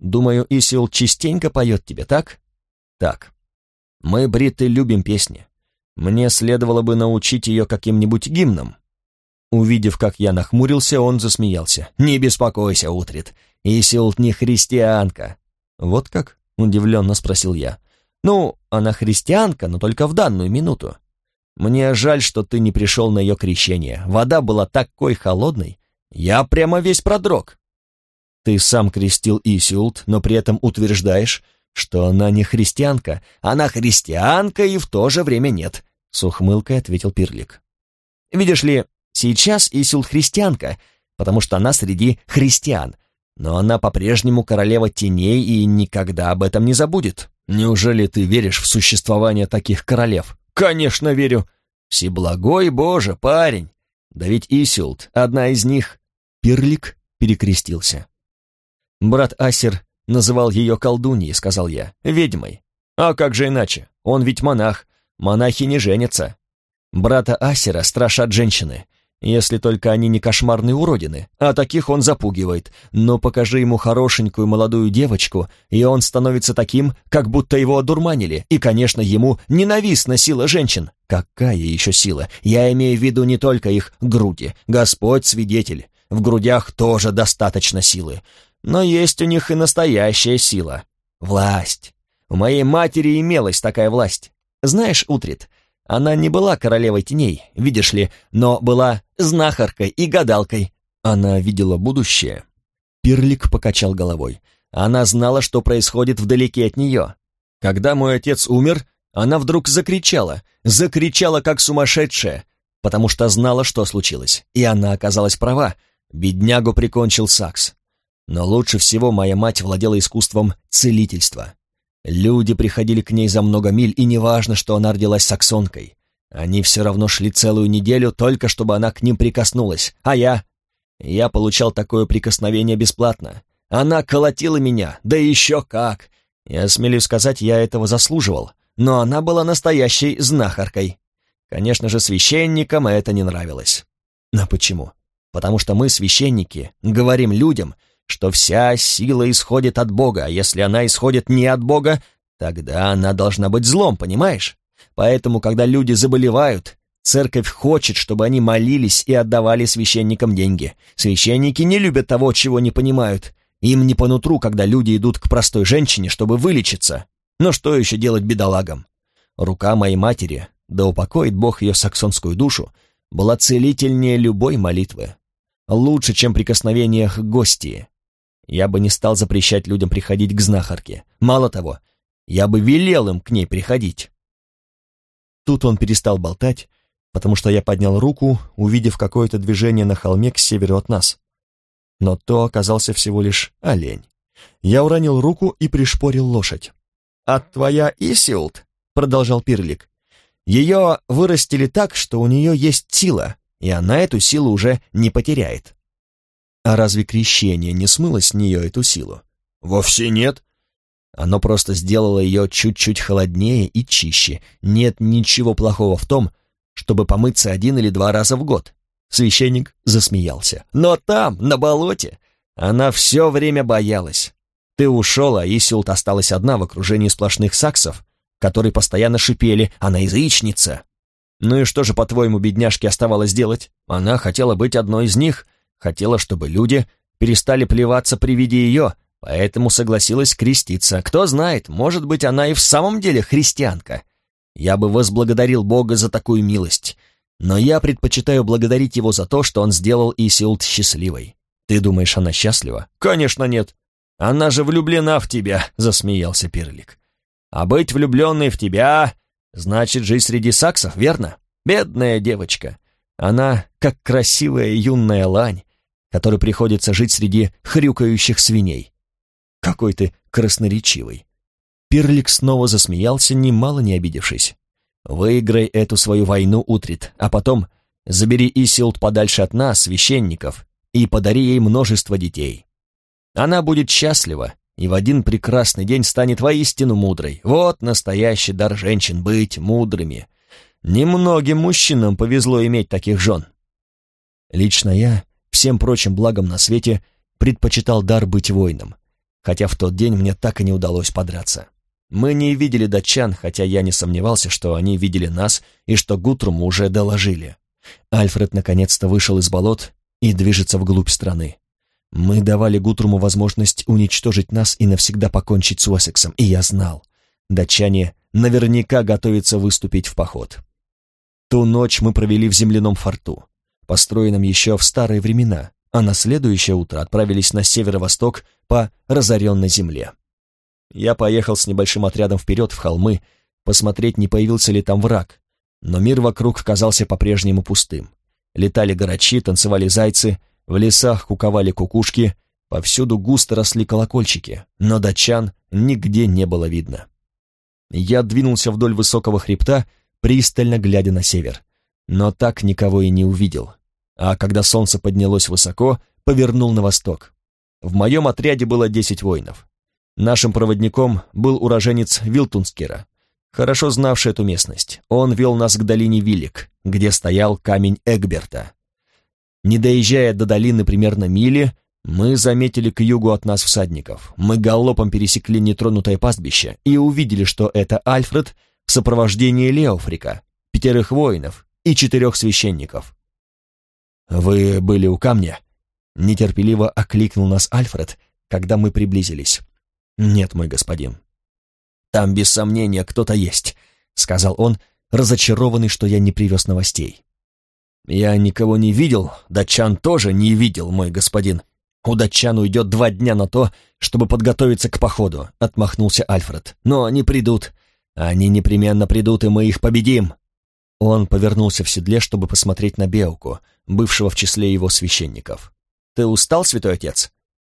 «Думаю, Исил частенько поет тебе, так?» «Так. Мы, бритты, любим песни. Мне следовало бы научить ее каким-нибудь гимном». Увидев, как я нахмурился, он засмеялся. «Не беспокойся, Утрит, Исилт не христианка». «Вот как?» — удивленно спросил я. «Ну, она христианка, но только в данную минуту. Мне жаль, что ты не пришел на ее крещение. Вода была такой холодной. Я прямо весь продрог. Ты сам крестил Исиулт, но при этом утверждаешь, что она не христианка. Она христианка и в то же время нет, — с ухмылкой ответил Пирлик. Видишь ли, сейчас Исиулт христианка, потому что она среди христиан, но она по-прежнему королева теней и никогда об этом не забудет. Неужели ты веришь в существование таких королев? Конечно, верю. Всеблагой Боже, парень. Да ведь Исилд, одна из них. Пирлик перекрестился. Брат Асер называл ее колдуньей, сказал я, ведьмой. А как же иначе? Он ведь монах. Монахи не женятся. Брата Асера страшат женщины, если только они не кошмарные уродины, а таких он запугивает. Но покажи ему хорошенькую молодую девочку, и он становится таким, как будто его одурманили, и, конечно, ему ненавистна сила женщин. Какая еще сила? Я имею в виду не только их груди. Господь свидетель. В грудях тоже достаточно силы. Но есть у них и настоящая сила. Власть. У моей матери имелась такая власть. Знаешь, Утрит, она не была королевой теней, видишь ли, но была знахаркой и гадалкой. Она видела будущее. Пирлик покачал головой. Она знала, что происходит вдалеке от нее. Когда мой отец умер, она вдруг закричала, закричала как сумасшедшая, потому что знала, что случилось. И она оказалась права. Беднягу прикончил Сакс. Но лучше всего моя мать владела искусством целительства. Люди приходили к ней за много миль, и неважно, что она родилась саксонкой. Они все равно шли целую неделю, только чтобы она к ним прикоснулась. А я? Я получал такое прикосновение бесплатно. Она колотила меня, да еще как. Я смелюсь сказать, я этого заслуживал. Но она была настоящей знахаркой. Конечно же, священникам это не нравилось. Но почему? Потому что мы, священники, говорим людям, что вся сила исходит от Бога, а если она исходит не от Бога, тогда она должна быть злом, понимаешь? Поэтому, когда люди заболевают, церковь хочет, чтобы они молились и отдавали священникам деньги. Священники не любят того, чего не понимают. Им не по нутру, когда люди идут к простой женщине, чтобы вылечиться. Но что еще делать бедолагам? Рука моей матери, да упокоит Бог ее саксонскую душу, была целительнее любой молитвы. Лучше, чем прикосновение к гости. Я бы не стал запрещать людям приходить к знахарке. Мало того, я бы велел им к ней приходить. Тут он перестал болтать, потому что я поднял руку, увидев какое-то движение на холме к северу от нас. Но то оказался всего лишь олень. Я уронил руку и пришпорил лошадь. «А твоя Исилд», — продолжал Пирлик, — «ее вырастили так, что у нее есть сила, и она эту силу уже не потеряет». «А разве крещение не смыло с нее эту силу?» «Вовсе нет», оно просто сделало ее чуть-чуть холоднее и чище. Нет ничего плохого в том, чтобы помыться один или два раза в год. Священник засмеялся. Но там, на болоте, она все время боялась. Ты ушел, а Исилт осталась одна в окружении сплошных саксов, которые постоянно шипели «Она язычница!» Ну и что же, по-твоему, бедняжке оставалось делать? Она хотела быть одной из них, хотела, чтобы люди перестали плеваться при виде ее, поэтому согласилась креститься. Кто знает, может быть, она и в самом деле христианка. Я бы возблагодарил Бога за такую милость, но я предпочитаю благодарить Его за то, что Он сделал Исилд счастливой. Ты думаешь, она счастлива? Конечно, нет. Она же влюблена в тебя, засмеялся Пирлик. А быть влюбленной в тебя значит жить среди саксов, верно? Бедная девочка. Она как красивая юная лань, которой приходится жить среди хрюкающих свиней. Какой ты красноречивый. Пирлик снова засмеялся, немало не обидевшись. «Выиграй эту свою войну, Утрит, а потом забери Исилд подальше от нас, священников, и подари ей множество детей. Она будет счастлива, и в один прекрасный день станет воистину мудрой. Вот настоящий дар женщин — быть мудрыми. Немногим мужчинам повезло иметь таких жен. Лично я, всем прочим благом на свете, предпочитал дар быть воином хотя в тот день мне так и не удалось подраться. Мы не видели датчан, хотя я не сомневался, что они видели нас и что Гутруму уже доложили. Альфред наконец-то вышел из болот и движется вглубь страны. Мы давали Гутруму возможность уничтожить нас и навсегда покончить с Уэссексом, и я знал, датчане наверняка готовятся выступить в поход. Ту ночь мы провели в земляном форту, построенном еще в старые времена, а на следующее утро отправились на северо-восток по разоренной земле. Я поехал с небольшим отрядом вперед в холмы, посмотреть, не появился ли там враг, но мир вокруг казался по-прежнему пустым. Летали горачи, танцевали зайцы, в лесах куковали кукушки, повсюду густо росли колокольчики, но датчан нигде не было видно. Я двинулся вдоль высокого хребта, пристально глядя на север, но так никого и не увидел а когда солнце поднялось высоко, повернул на восток. В моем отряде было десять воинов. Нашим проводником был уроженец Вилтунскера, хорошо знавший эту местность. Он вел нас к долине Вилик, где стоял камень Эгберта. Не доезжая до долины примерно мили, мы заметили к югу от нас всадников. Мы галопом пересекли нетронутое пастбище и увидели, что это Альфред в сопровождении Леофрика, пятерых воинов и четырех священников. «Вы были у камня?» Нетерпеливо окликнул нас Альфред, когда мы приблизились. «Нет, мой господин». «Там, без сомнения, кто-то есть», — сказал он, разочарованный, что я не привез новостей. «Я никого не видел, датчан тоже не видел, мой господин. У датчан уйдет два дня на то, чтобы подготовиться к походу», — отмахнулся Альфред. «Но они придут. Они непременно придут, и мы их победим». Он повернулся в седле, чтобы посмотреть на Беуку, бывшего в числе его священников. «Ты устал, святой отец?»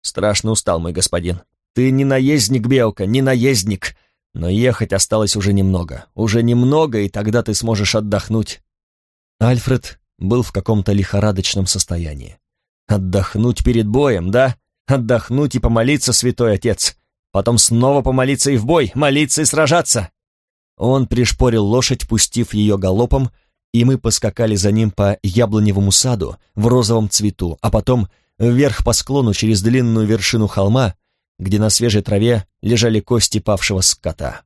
«Страшно устал, мой господин. Ты не наездник, Беука, не наездник. Но ехать осталось уже немного. Уже немного, и тогда ты сможешь отдохнуть». Альфред был в каком-то лихорадочном состоянии. «Отдохнуть перед боем, да? Отдохнуть и помолиться, святой отец. Потом снова помолиться и в бой, молиться и сражаться». Он пришпорил лошадь, пустив ее галопом, и мы поскакали за ним по яблоневому саду в розовом цвету, а потом вверх по склону через длинную вершину холма, где на свежей траве лежали кости павшего скота.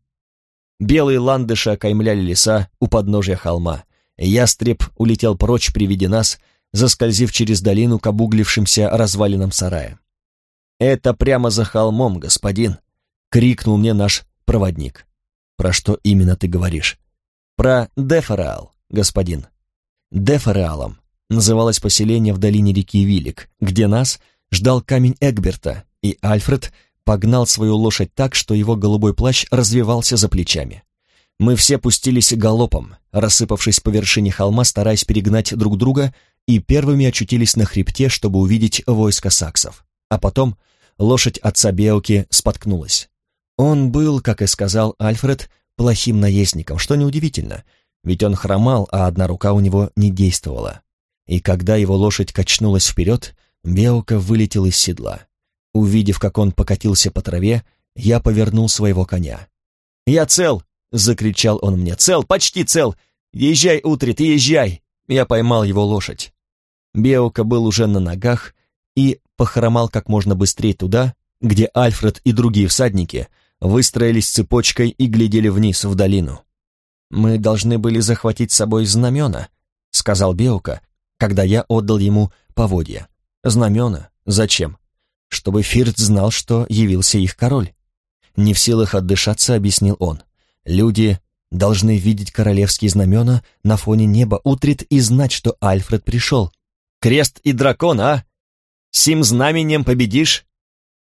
Белые ландыши окаймляли леса у подножия холма. Ястреб улетел прочь при виде нас, заскользив через долину к обуглившимся развалинам сарая. «Это прямо за холмом, господин!» — крикнул мне наш проводник. «Про что именно ты говоришь?» «Про Дефараал господин. Дефореалом называлось поселение в долине реки Вилик, где нас ждал камень Эгберта, и Альфред погнал свою лошадь так, что его голубой плащ развивался за плечами. Мы все пустились галопом, рассыпавшись по вершине холма, стараясь перегнать друг друга, и первыми очутились на хребте, чтобы увидеть войско саксов. А потом лошадь отца Беуки споткнулась. Он был, как и сказал Альфред, плохим наездником, что неудивительно, ведь он хромал, а одна рука у него не действовала. И когда его лошадь качнулась вперед, Беука вылетел из седла. Увидев, как он покатился по траве, я повернул своего коня. «Я цел!» — закричал он мне. «Цел! Почти цел! Езжай, Утрит, езжай!» Я поймал его лошадь. Беука был уже на ногах и похромал как можно быстрее туда, где Альфред и другие всадники выстроились цепочкой и глядели вниз, в долину. «Мы должны были захватить с собой знамена», — сказал Беука, когда я отдал ему поводья. «Знамена? Зачем? Чтобы Фирт знал, что явился их король». Не в силах отдышаться, объяснил он. «Люди должны видеть королевские знамена на фоне неба, утрит и знать, что Альфред пришел. Крест и дракон, а? Сим знаменем победишь?»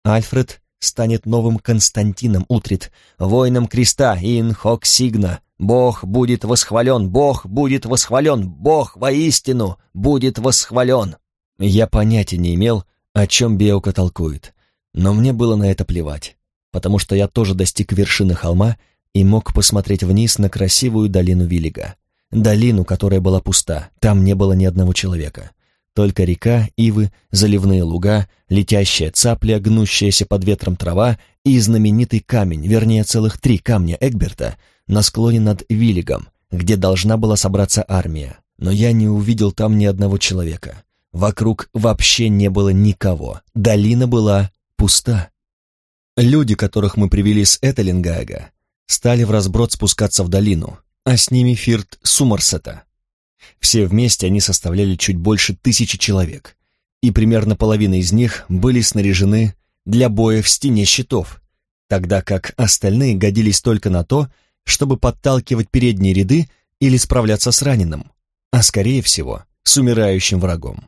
Альфред станет новым Константином Утрит, воином креста Инхок Сигна. Бог будет восхвален, Бог будет восхвален, Бог воистину будет восхвален. Я понятия не имел, о чем Беука толкует, но мне было на это плевать, потому что я тоже достиг вершины холма и мог посмотреть вниз на красивую долину Виллига. Долину, которая была пуста, там не было ни одного человека. Только река, ивы, заливные луга, летящая цапля, гнущаяся под ветром трава и знаменитый камень, вернее, целых три камня Эгберта на склоне над Виллигом, где должна была собраться армия. Но я не увидел там ни одного человека. Вокруг вообще не было никого. Долина была пуста. Люди, которых мы привели с Этелингага, стали в разброд спускаться в долину, а с ними Фирт Сумарсета, все вместе они составляли чуть больше тысячи человек, и примерно половина из них были снаряжены для боя в стене щитов, тогда как остальные годились только на то, чтобы подталкивать передние ряды или справляться с раненым, а скорее всего с умирающим врагом.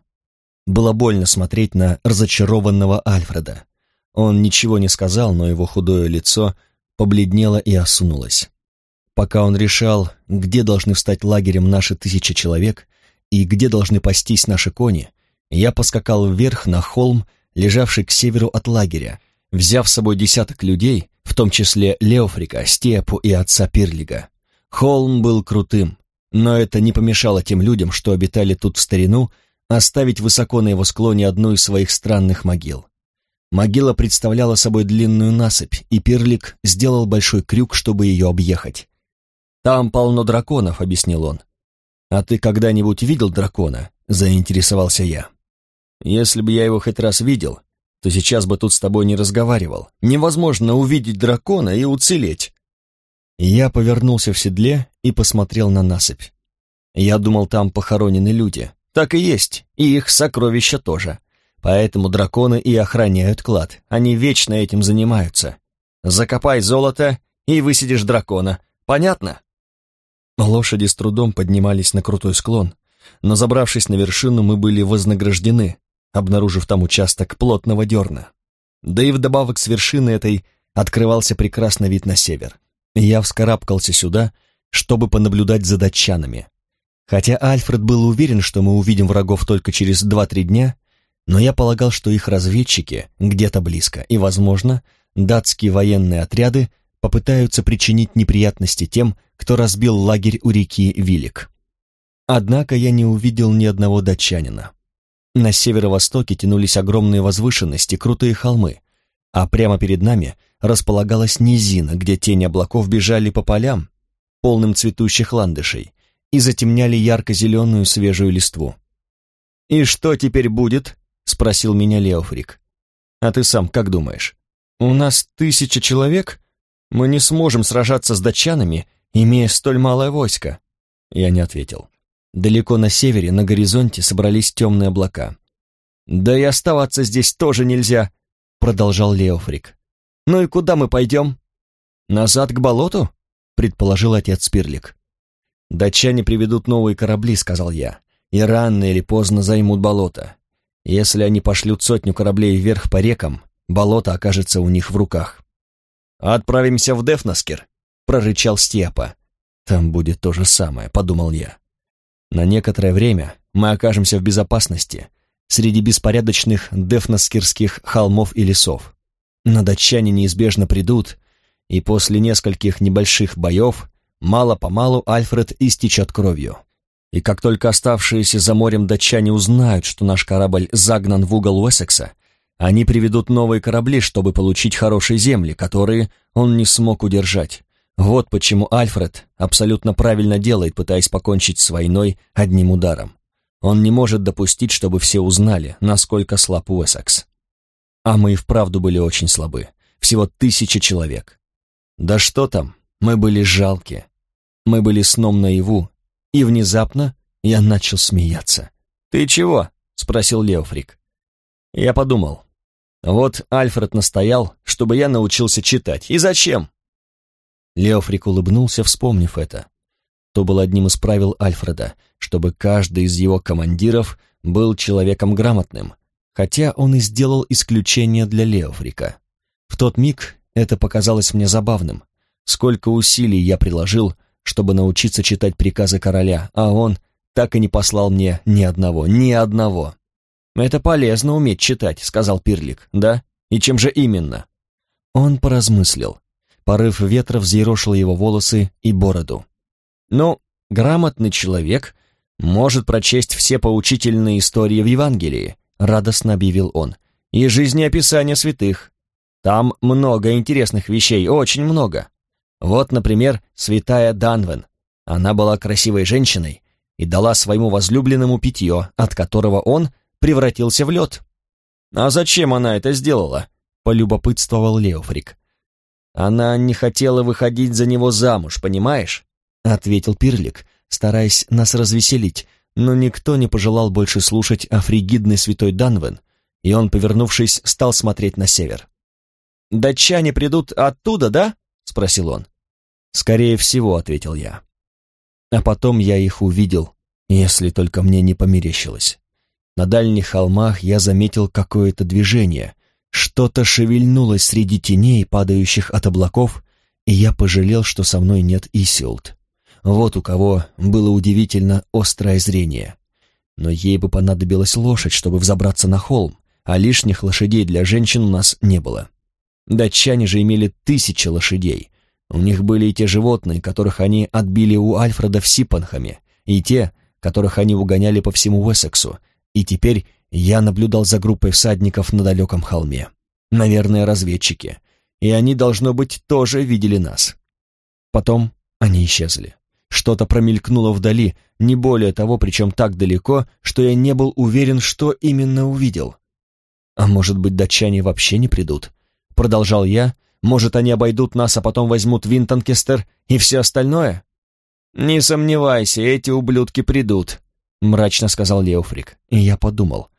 Было больно смотреть на разочарованного Альфреда. Он ничего не сказал, но его худое лицо побледнело и осунулось. Пока он решал, где должны встать лагерем наши тысячи человек и где должны пастись наши кони, я поскакал вверх на холм, лежавший к северу от лагеря, взяв с собой десяток людей, в том числе Леофрика, Степу и отца Пирлига. Холм был крутым, но это не помешало тем людям, что обитали тут в старину, оставить высоко на его склоне одну из своих странных могил. Могила представляла собой длинную насыпь, и Пирлик сделал большой крюк, чтобы ее объехать. «Там полно драконов», — объяснил он. «А ты когда-нибудь видел дракона?» — заинтересовался я. «Если бы я его хоть раз видел, то сейчас бы тут с тобой не разговаривал. Невозможно увидеть дракона и уцелеть». Я повернулся в седле и посмотрел на насыпь. Я думал, там похоронены люди. Так и есть, и их сокровища тоже. Поэтому драконы и охраняют клад. Они вечно этим занимаются. Закопай золото, и высидишь дракона. Понятно? Лошади с трудом поднимались на крутой склон, но забравшись на вершину, мы были вознаграждены, обнаружив там участок плотного дерна. Да и вдобавок с вершины этой открывался прекрасный вид на север. Я вскарабкался сюда, чтобы понаблюдать за датчанами. Хотя Альфред был уверен, что мы увидим врагов только через два-три дня, но я полагал, что их разведчики где-то близко, и, возможно, датские военные отряды попытаются причинить неприятности тем, кто разбил лагерь у реки Вилик. Однако я не увидел ни одного датчанина. На северо-востоке тянулись огромные возвышенности, крутые холмы, а прямо перед нами располагалась низина, где тени облаков бежали по полям, полным цветущих ландышей, и затемняли ярко-зеленую свежую листву. «И что теперь будет?» — спросил меня Леофрик. «А ты сам как думаешь? У нас тысяча человек? Мы не сможем сражаться с датчанами имея столь малое войско?» Я не ответил. Далеко на севере, на горизонте, собрались темные облака. «Да и оставаться здесь тоже нельзя», — продолжал Леофрик. «Ну и куда мы пойдем?» «Назад к болоту?» — предположил отец Спирлик. «Датчане приведут новые корабли», — сказал я. и рано или поздно займут болото. Если они пошлют сотню кораблей вверх по рекам, болото окажется у них в руках. «Отправимся в Дефнаскер», — прорычал Степа. «Там будет то же самое», — подумал я. На некоторое время мы окажемся в безопасности среди беспорядочных дефнаскирских холмов и лесов. Но датчане неизбежно придут, и после нескольких небольших боев мало-помалу Альфред истечет кровью. И как только оставшиеся за морем датчане узнают, что наш корабль загнан в угол Уэссекса, они приведут новые корабли, чтобы получить хорошие земли, которые он не смог удержать. Вот почему Альфред абсолютно правильно делает, пытаясь покончить с войной одним ударом. Он не может допустить, чтобы все узнали, насколько слаб Уэссекс. А мы и вправду были очень слабы. Всего тысяча человек. Да что там, мы были жалки. Мы были сном наяву, и внезапно я начал смеяться. «Ты чего?» — спросил Леофрик. Я подумал, вот Альфред настоял, чтобы я научился читать. И зачем? Леофрик улыбнулся, вспомнив это. То был одним из правил Альфреда, чтобы каждый из его командиров был человеком грамотным, хотя он и сделал исключение для Леофрика. В тот миг это показалось мне забавным. Сколько усилий я приложил, чтобы научиться читать приказы короля, а он так и не послал мне ни одного, ни одного. «Это полезно уметь читать», — сказал Пирлик, «да? И чем же именно?» Он поразмыслил. Порыв ветра взъерошил его волосы и бороду. «Ну, грамотный человек может прочесть все поучительные истории в Евангелии», — радостно объявил он, «и жизнеописания святых. Там много интересных вещей, очень много. Вот, например, святая Данвен. Она была красивой женщиной и дала своему возлюбленному питье, от которого он — превратился в лед. «А зачем она это сделала?» — полюбопытствовал Леофрик. «Она не хотела выходить за него замуж, понимаешь?» — ответил Пирлик, стараясь нас развеселить, но никто не пожелал больше слушать о фригидной святой Данвен, и он, повернувшись, стал смотреть на север. «Датчане придут оттуда, да?» — спросил он. «Скорее всего», — ответил я. А потом я их увидел, если только мне не померещилось. На дальних холмах я заметил какое-то движение. Что-то шевельнулось среди теней, падающих от облаков, и я пожалел, что со мной нет Исилд. Вот у кого было удивительно острое зрение. Но ей бы понадобилась лошадь, чтобы взобраться на холм, а лишних лошадей для женщин у нас не было. Датчане же имели тысячи лошадей. У них были и те животные, которых они отбили у Альфреда в Сипанхаме, и те, которых они угоняли по всему Уэссексу, и теперь я наблюдал за группой всадников на далеком холме. Наверное, разведчики. И они, должно быть, тоже видели нас. Потом они исчезли. Что-то промелькнуло вдали, не более того, причем так далеко, что я не был уверен, что именно увидел. А может быть, датчане вообще не придут? Продолжал я. Может, они обойдут нас, а потом возьмут Винтонкестер и все остальное? Не сомневайся, эти ублюдки придут, мрачно сказал Леофрик, и я подумал,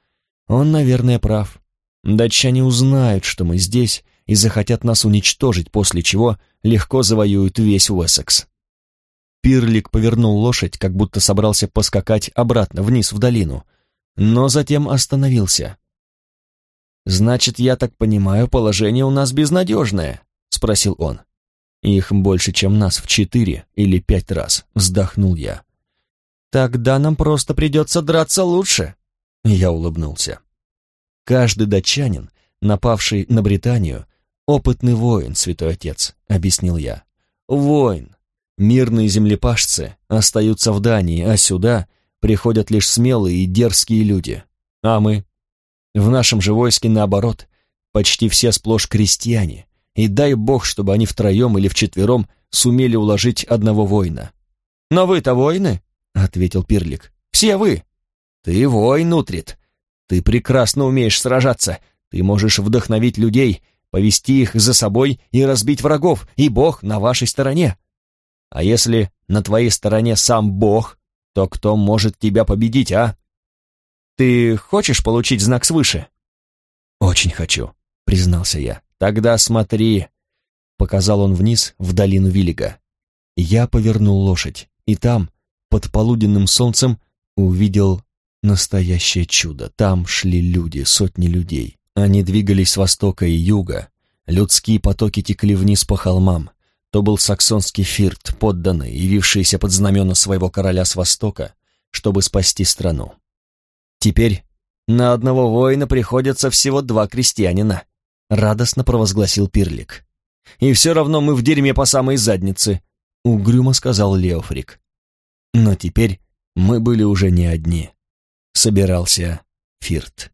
он, наверное, прав. Датчане узнают, что мы здесь, и захотят нас уничтожить, после чего легко завоюют весь Уэссекс. Пирлик повернул лошадь, как будто собрался поскакать обратно, вниз в долину, но затем остановился. «Значит, я так понимаю, положение у нас безнадежное?» — спросил он. «Их больше, чем нас в четыре или пять раз», — вздохнул я. Тогда нам просто придется драться лучше. Я улыбнулся. Каждый датчанин, напавший на Британию, опытный воин, святой отец, объяснил я. Воин. Мирные землепашцы остаются в Дании, а сюда приходят лишь смелые и дерзкие люди. А мы? В нашем же войске наоборот, почти все сплошь крестьяне, и дай бог, чтобы они втроем или вчетвером сумели уложить одного воина. Но вы-то воины? — ответил Пирлик. «Все вы! Ты воин, Утрит! Ты прекрасно умеешь сражаться, ты можешь вдохновить людей, повести их за собой и разбить врагов, и Бог на вашей стороне. А если на твоей стороне сам Бог, то кто может тебя победить, а? Ты хочешь получить знак свыше?» «Очень хочу», — признался я. «Тогда смотри», — показал он вниз в долину Виллига. Я повернул лошадь, и там, под полуденным солнцем увидел настоящее чудо. Там шли люди, сотни людей. Они двигались с востока и юга, людские потоки текли вниз по холмам. То был саксонский фирт, подданный, явившийся под знамена своего короля с востока, чтобы спасти страну. Теперь на одного воина приходится всего два крестьянина, радостно провозгласил Пирлик. И все равно мы в дерьме по самой заднице, угрюмо сказал Леофрик. Но теперь мы были уже не одни. Собирался Фирт.